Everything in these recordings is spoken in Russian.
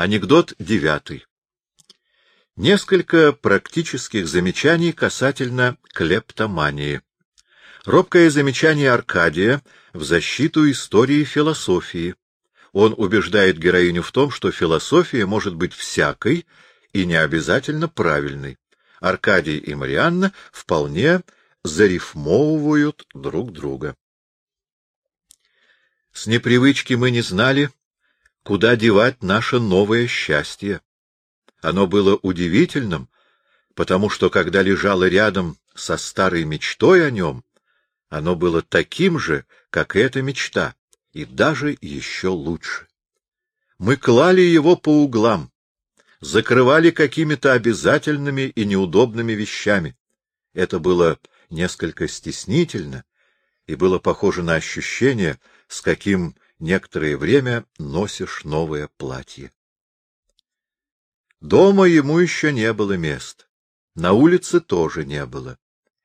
Анекдот девятый. Несколько практических замечаний касательно клептомании. Робкое замечание Аркадия в защиту истории философии. Он убеждает героиню в том, что философия может быть всякой и не обязательно правильной. Аркадий и Марианна вполне зарифмовывают друг друга. С непривычки мы не знали, куда девать наше новое счастье. Оно было удивительным, потому что, когда лежало рядом со старой мечтой о нем, оно было таким же, как эта мечта, и даже еще лучше. Мы клали его по углам, закрывали какими-то обязательными и неудобными вещами. Это было несколько стеснительно и было похоже на ощущение, с каким некоторое время носишь новое платье. Дома ему еще не было мест. На улице тоже не было.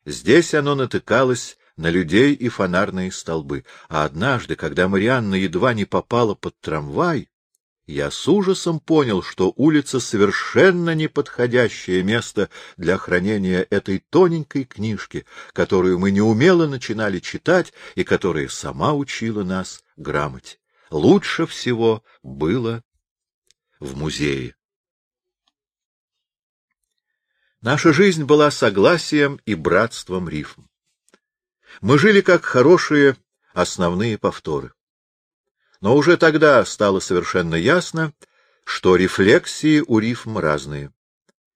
Здесь оно натыкалось на людей и фонарные столбы. А однажды, когда Марианна едва не попала под трамвай, я с ужасом понял, что улица совершенно неподходящее место для хранения этой тоненькой книжки, которую мы неумело начинали читать и которая сама учила нас грамоте. Лучше всего было в музее. Наша жизнь была согласием и братством рифм. Мы жили как хорошие основные повторы. Но уже тогда стало совершенно ясно, что рефлексии у рифм разные.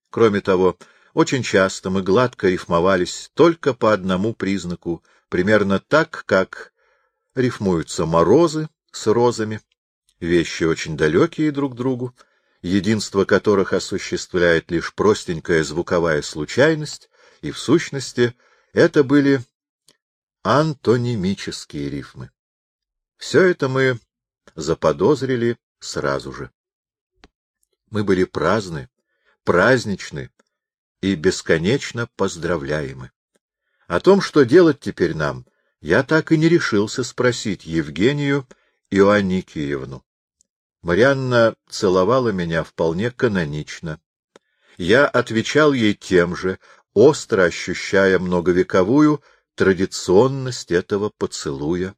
Кроме того, очень часто мы гладко рифмовались только по одному признаку, примерно так, как рифмуются морозы с розами, вещи очень далекие друг другу, единство которых осуществляет лишь простенькая звуковая случайность, и в сущности это были антонимические рифмы. Все это мы заподозрили сразу же. Мы были праздны, праздничны и бесконечно поздравляемы. О том, что делать теперь нам, я так и не решился спросить Евгению Иоанникиевну. Марианна целовала меня вполне канонично. Я отвечал ей тем же, остро ощущая многовековую традиционность этого поцелуя.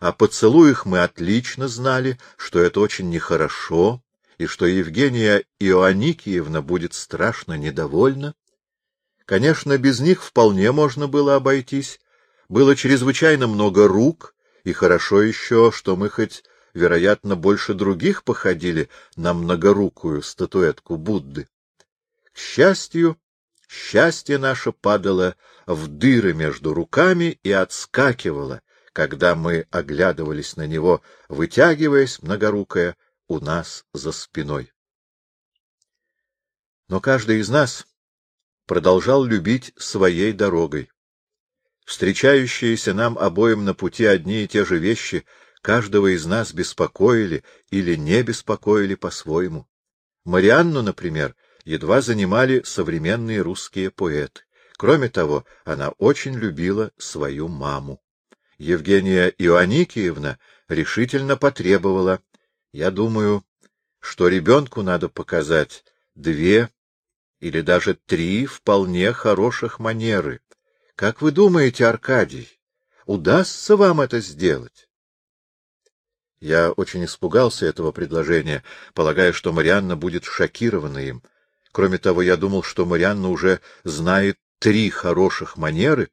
О поцелуях мы отлично знали, что это очень нехорошо, и что Евгения Иоанникиевна будет страшно недовольна. Конечно, без них вполне можно было обойтись. Было чрезвычайно много рук, и хорошо еще, что мы хоть, вероятно, больше других походили на многорукую статуэтку Будды. К счастью, Счастье наше падало в дыры между руками и отскакивало, когда мы оглядывались на него, вытягиваясь многорукое у нас за спиной. Но каждый из нас продолжал любить своей дорогой. Встречающиеся нам обоим на пути одни и те же вещи каждого из нас беспокоили или не беспокоили по-своему. Марианну, например, едва занимали современные русские поэты. Кроме того, она очень любила свою маму. Евгения Иоанникиевна решительно потребовала, я думаю, что ребенку надо показать две или даже три вполне хороших манеры. Как вы думаете, Аркадий, удастся вам это сделать? Я очень испугался этого предложения, полагая, что Марианна будет шокирована им. Кроме того, я думал, что Марианна уже знает три хороших манеры,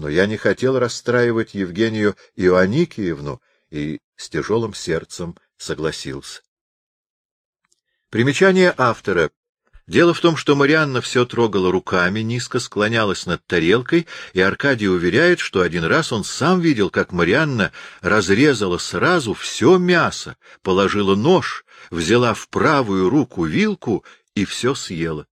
но я не хотел расстраивать Евгению Иоанникиевну и с тяжелым сердцем согласился. Примечание автора. Дело в том, что Марианна все трогала руками, низко склонялась над тарелкой, и Аркадий уверяет, что один раз он сам видел, как Марианна разрезала сразу все мясо, положила нож, взяла в правую руку вилку и все съела.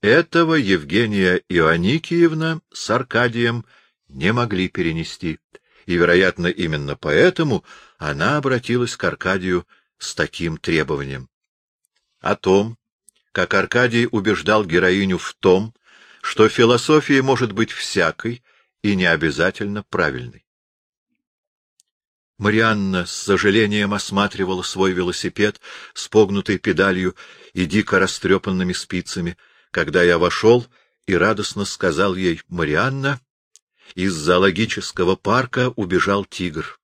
Этого Евгения Ионикиевна с Аркадием не могли перенести, и, вероятно, именно поэтому она обратилась к Аркадию с таким требованием. О том, как Аркадий убеждал героиню в том, что философия может быть всякой и не обязательно правильной. Марианна с сожалением осматривала свой велосипед с погнутой педалью и дико растрепанными спицами, когда я вошел и радостно сказал ей, «Марианна, из зоологического парка убежал тигр.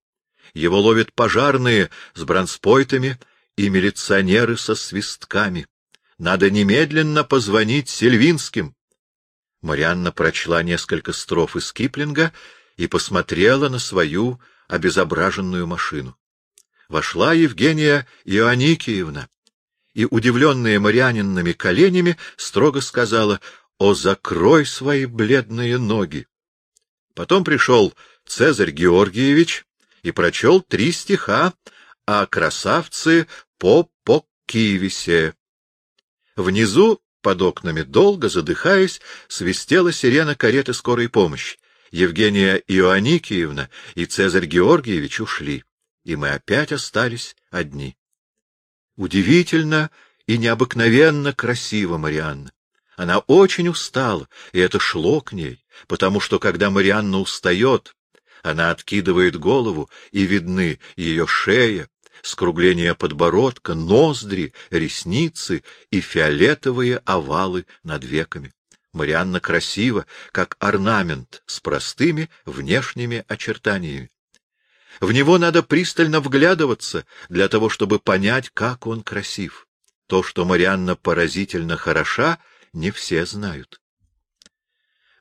Его ловят пожарные с бронспойтами и милиционеры со свистками. Надо немедленно позвонить Сильвинским. Марианна прочла несколько строф из Киплинга и посмотрела на свою обезображенную машину. Вошла Евгения Ионикиевна и, удивленная Марианинными коленями, строго сказала «О, закрой свои бледные ноги!» Потом пришел Цезарь Георгиевич и прочел три стиха о красавце по Поккивисе. Внизу, под окнами, долго задыхаясь, свистела сирена кареты скорой помощи. Евгения Иоанникиевна и Цезарь Георгиевич ушли, и мы опять остались одни. Удивительно и необыкновенно красиво Марианна. Она очень устала, и это шло к ней, потому что, когда Марианна устает, она откидывает голову, и видны ее шея, скругление подбородка, ноздри, ресницы и фиолетовые овалы над веками. Марианна красива, как орнамент с простыми внешними очертаниями. В него надо пристально вглядываться для того, чтобы понять, как он красив. То, что Марианна поразительно хороша, не все знают.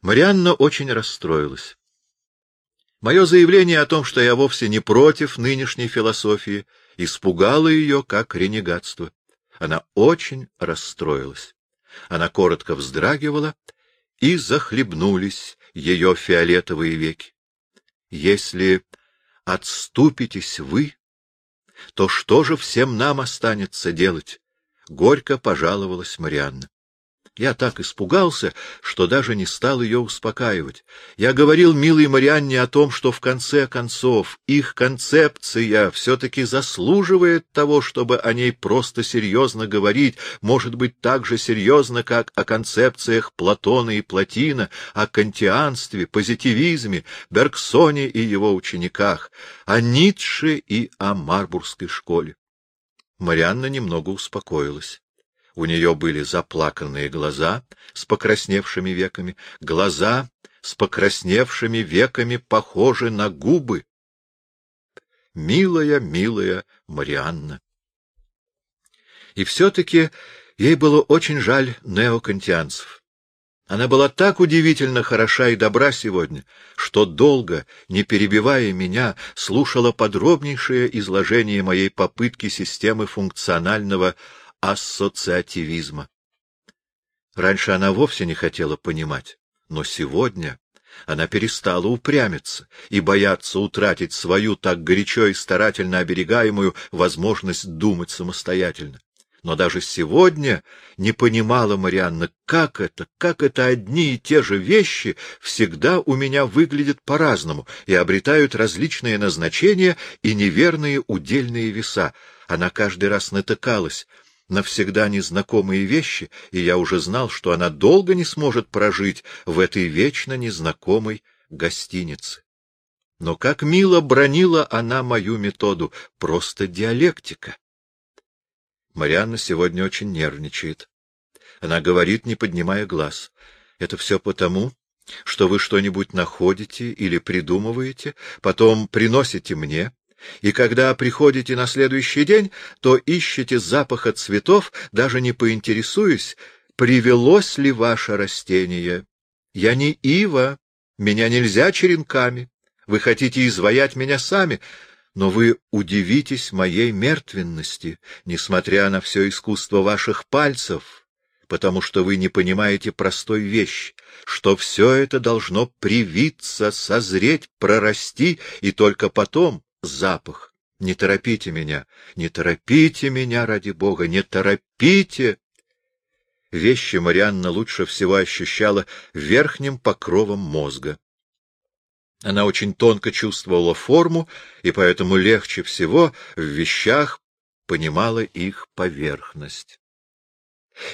Марианна очень расстроилась. Мое заявление о том, что я вовсе не против нынешней философии, испугало ее как ренегатство. Она очень расстроилась. Она коротко вздрагивала, и захлебнулись ее фиолетовые веки. Если отступитесь вы, то что же всем нам останется делать? — горько пожаловалась Марианна. Я так испугался, что даже не стал ее успокаивать. Я говорил милой Марианне о том, что в конце концов их концепция все-таки заслуживает того, чтобы о ней просто серьезно говорить, может быть, так же серьезно, как о концепциях Платона и Платина, о кантианстве, позитивизме, Бергсоне и его учениках, о Ницше и о Марбургской школе. Марианна немного успокоилась. У нее были заплаканные глаза с покрасневшими веками, глаза с покрасневшими веками похожи на губы. Милая, милая Марианна. И все-таки ей было очень жаль неокантианцев. Она была так удивительно хороша и добра сегодня, что долго, не перебивая меня, слушала подробнейшее изложение моей попытки системы функционального ассоциативизма. Раньше она вовсе не хотела понимать, но сегодня она перестала упрямиться и бояться утратить свою так горячо и старательно оберегаемую возможность думать самостоятельно. Но даже сегодня не понимала Марианна, как это, как это одни и те же вещи всегда у меня выглядят по-разному и обретают различные назначения и неверные удельные веса. Она каждый раз натыкалась навсегда незнакомые вещи, и я уже знал, что она долго не сможет прожить в этой вечно незнакомой гостинице. Но как мило бронила она мою методу, просто диалектика. Марианна сегодня очень нервничает. Она говорит, не поднимая глаз. Это все потому, что вы что-нибудь находите или придумываете, потом приносите мне, и когда приходите на следующий день, то ищете запаха цветов, даже не поинтересуясь, привелось ли ваше растение. Я не ива, меня нельзя черенками. Вы хотите изваять меня сами, но вы удивитесь моей мертвенности, несмотря на все искусство ваших пальцев, потому что вы не понимаете простой вещь, что все это должно привиться, созреть, прорасти, и только потом запах. Не торопите меня, не торопите меня, ради бога, не торопите! Вещи Марианна лучше всего ощущала верхним покровом мозга. Она очень тонко чувствовала форму, и поэтому легче всего в вещах понимала их поверхность.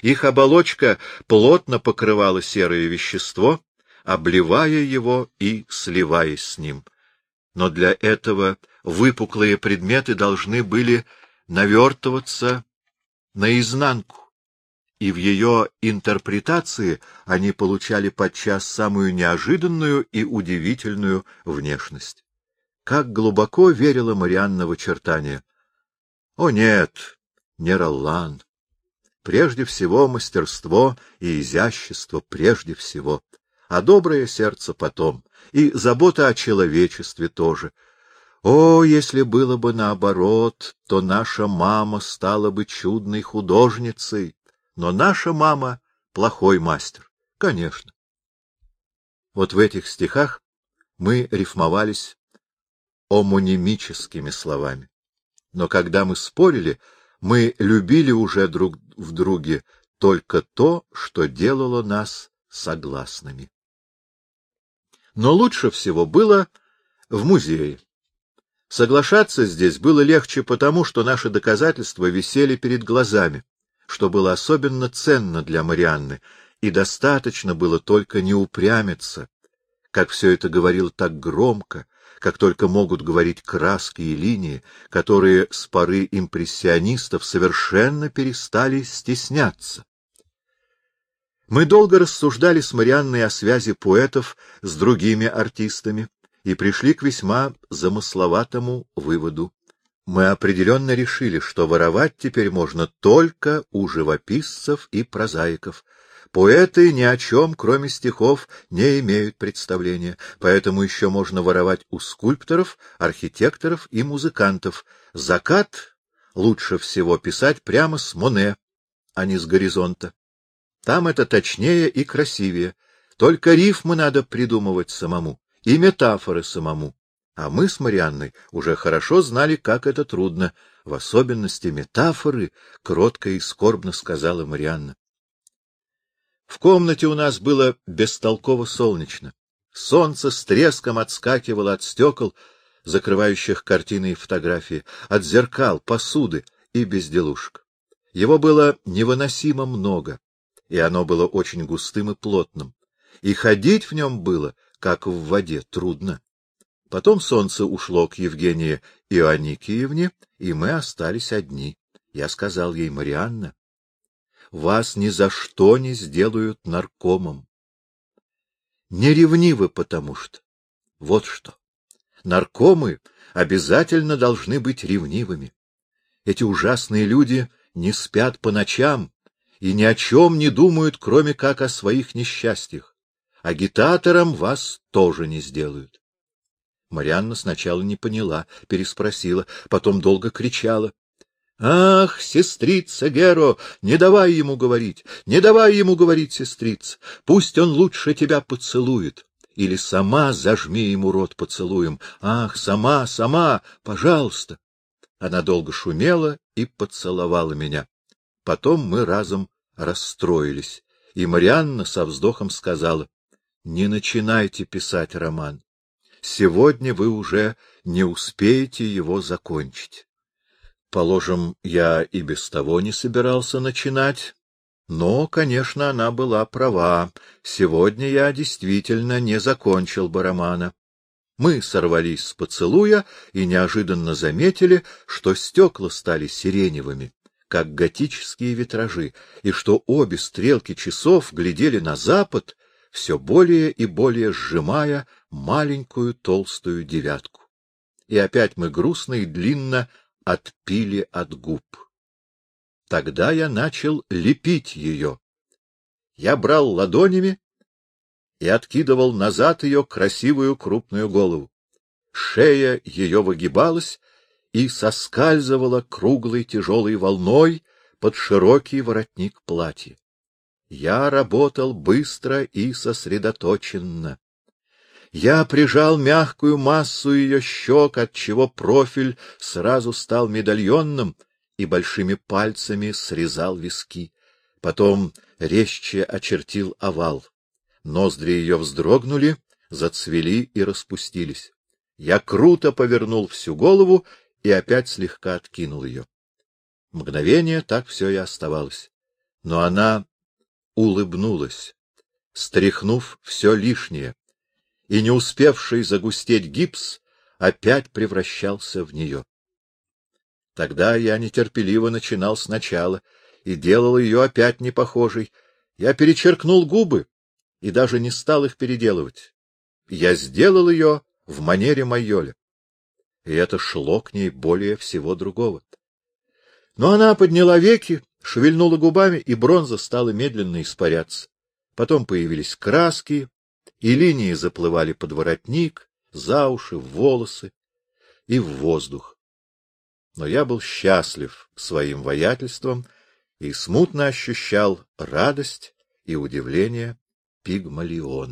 Их оболочка плотно покрывала серое вещество, обливая его и сливаясь с ним. Но для этого выпуклые предметы должны были навертываться наизнанку, и в ее интерпретации они получали подчас самую неожиданную и удивительную внешность. Как глубоко верила Марианна в очертания! О нет, не Роллан! Прежде всего мастерство и изящество, прежде всего, а доброе сердце потом, и забота о человечестве тоже. О, если было бы наоборот, то наша мама стала бы чудной художницей, но наша мама — плохой мастер, конечно. Вот в этих стихах мы рифмовались омонимическими словами. Но когда мы спорили, мы любили уже друг в друге только то, что делало нас согласными. Но лучше всего было в музее. Соглашаться здесь было легче потому, что наши доказательства висели перед глазами, что было особенно ценно для Марианны, и достаточно было только не упрямиться, как все это говорил так громко, как только могут говорить краски и линии, которые с поры импрессионистов совершенно перестали стесняться. Мы долго рассуждали с Марианной о связи поэтов с другими артистами и пришли к весьма замысловатому выводу. Мы определенно решили, что воровать теперь можно только у живописцев и прозаиков, Поэты ни о чем, кроме стихов, не имеют представления, поэтому еще можно воровать у скульпторов, архитекторов и музыкантов. Закат лучше всего писать прямо с Моне, а не с горизонта. Там это точнее и красивее. Только рифмы надо придумывать самому, и метафоры самому. А мы с Марианной уже хорошо знали, как это трудно, в особенности метафоры, — кротко и скорбно сказала Марианна. В комнате у нас было бестолково солнечно. Солнце с треском отскакивало от стекол, закрывающих картины и фотографии, от зеркал, посуды и безделушек. Его было невыносимо много, и оно было очень густым и плотным, и ходить в нем было, как в воде, трудно. Потом солнце ушло к Евгении Ионикиевне, и мы остались одни. Я сказал ей, Марианна, вас ни за что не сделают наркомом. Не ревнивы, потому что. Вот что. Наркомы обязательно должны быть ревнивыми. Эти ужасные люди не спят по ночам и ни о чем не думают, кроме как о своих несчастьях. Агитатором вас тоже не сделают. Марианна сначала не поняла, переспросила, потом долго кричала. Ах, сестрица Геро, не давай ему говорить, не давай ему говорить, сестрица, пусть он лучше тебя поцелует. Или сама зажми ему рот поцелуем. Ах, сама, сама, пожалуйста. Она долго шумела и поцеловала меня. Потом мы разом расстроились, и Марианна со вздохом сказала, — Не начинайте писать роман. Сегодня вы уже не успеете его закончить. Положим, я и без того не собирался начинать. Но, конечно, она была права. Сегодня я действительно не закончил бы романа. Мы сорвались с поцелуя и неожиданно заметили, что стекла стали сиреневыми, как готические витражи, и что обе стрелки часов глядели на запад, все более и более сжимая маленькую толстую девятку. И опять мы грустно и длинно отпили от губ. Тогда я начал лепить ее. Я брал ладонями и откидывал назад ее красивую крупную голову. Шея ее выгибалась и соскальзывала круглой тяжелой волной под широкий воротник платья. Я работал быстро и сосредоточенно. Я прижал мягкую массу ее щек, отчего профиль сразу стал медальонным, и большими пальцами срезал виски. Потом резче очертил овал. Ноздри ее вздрогнули, зацвели и распустились. Я круто повернул всю голову и опять слегка откинул ее. Мгновение так все и оставалось. Но она улыбнулась, стряхнув все лишнее, и не успевший загустеть гипс опять превращался в нее. Тогда я нетерпеливо начинал сначала и делал ее опять непохожей. Я перечеркнул губы и даже не стал их переделывать. Я сделал ее в манере Майоля. И это шло к ней более всего другого. Но она подняла веки, шевельнула губами, и бронза стала медленно испаряться. Потом появились краски, и линии заплывали под воротник, за уши, в волосы и в воздух. Но я был счастлив своим воятельством и смутно ощущал радость и удивление Пигмалиона.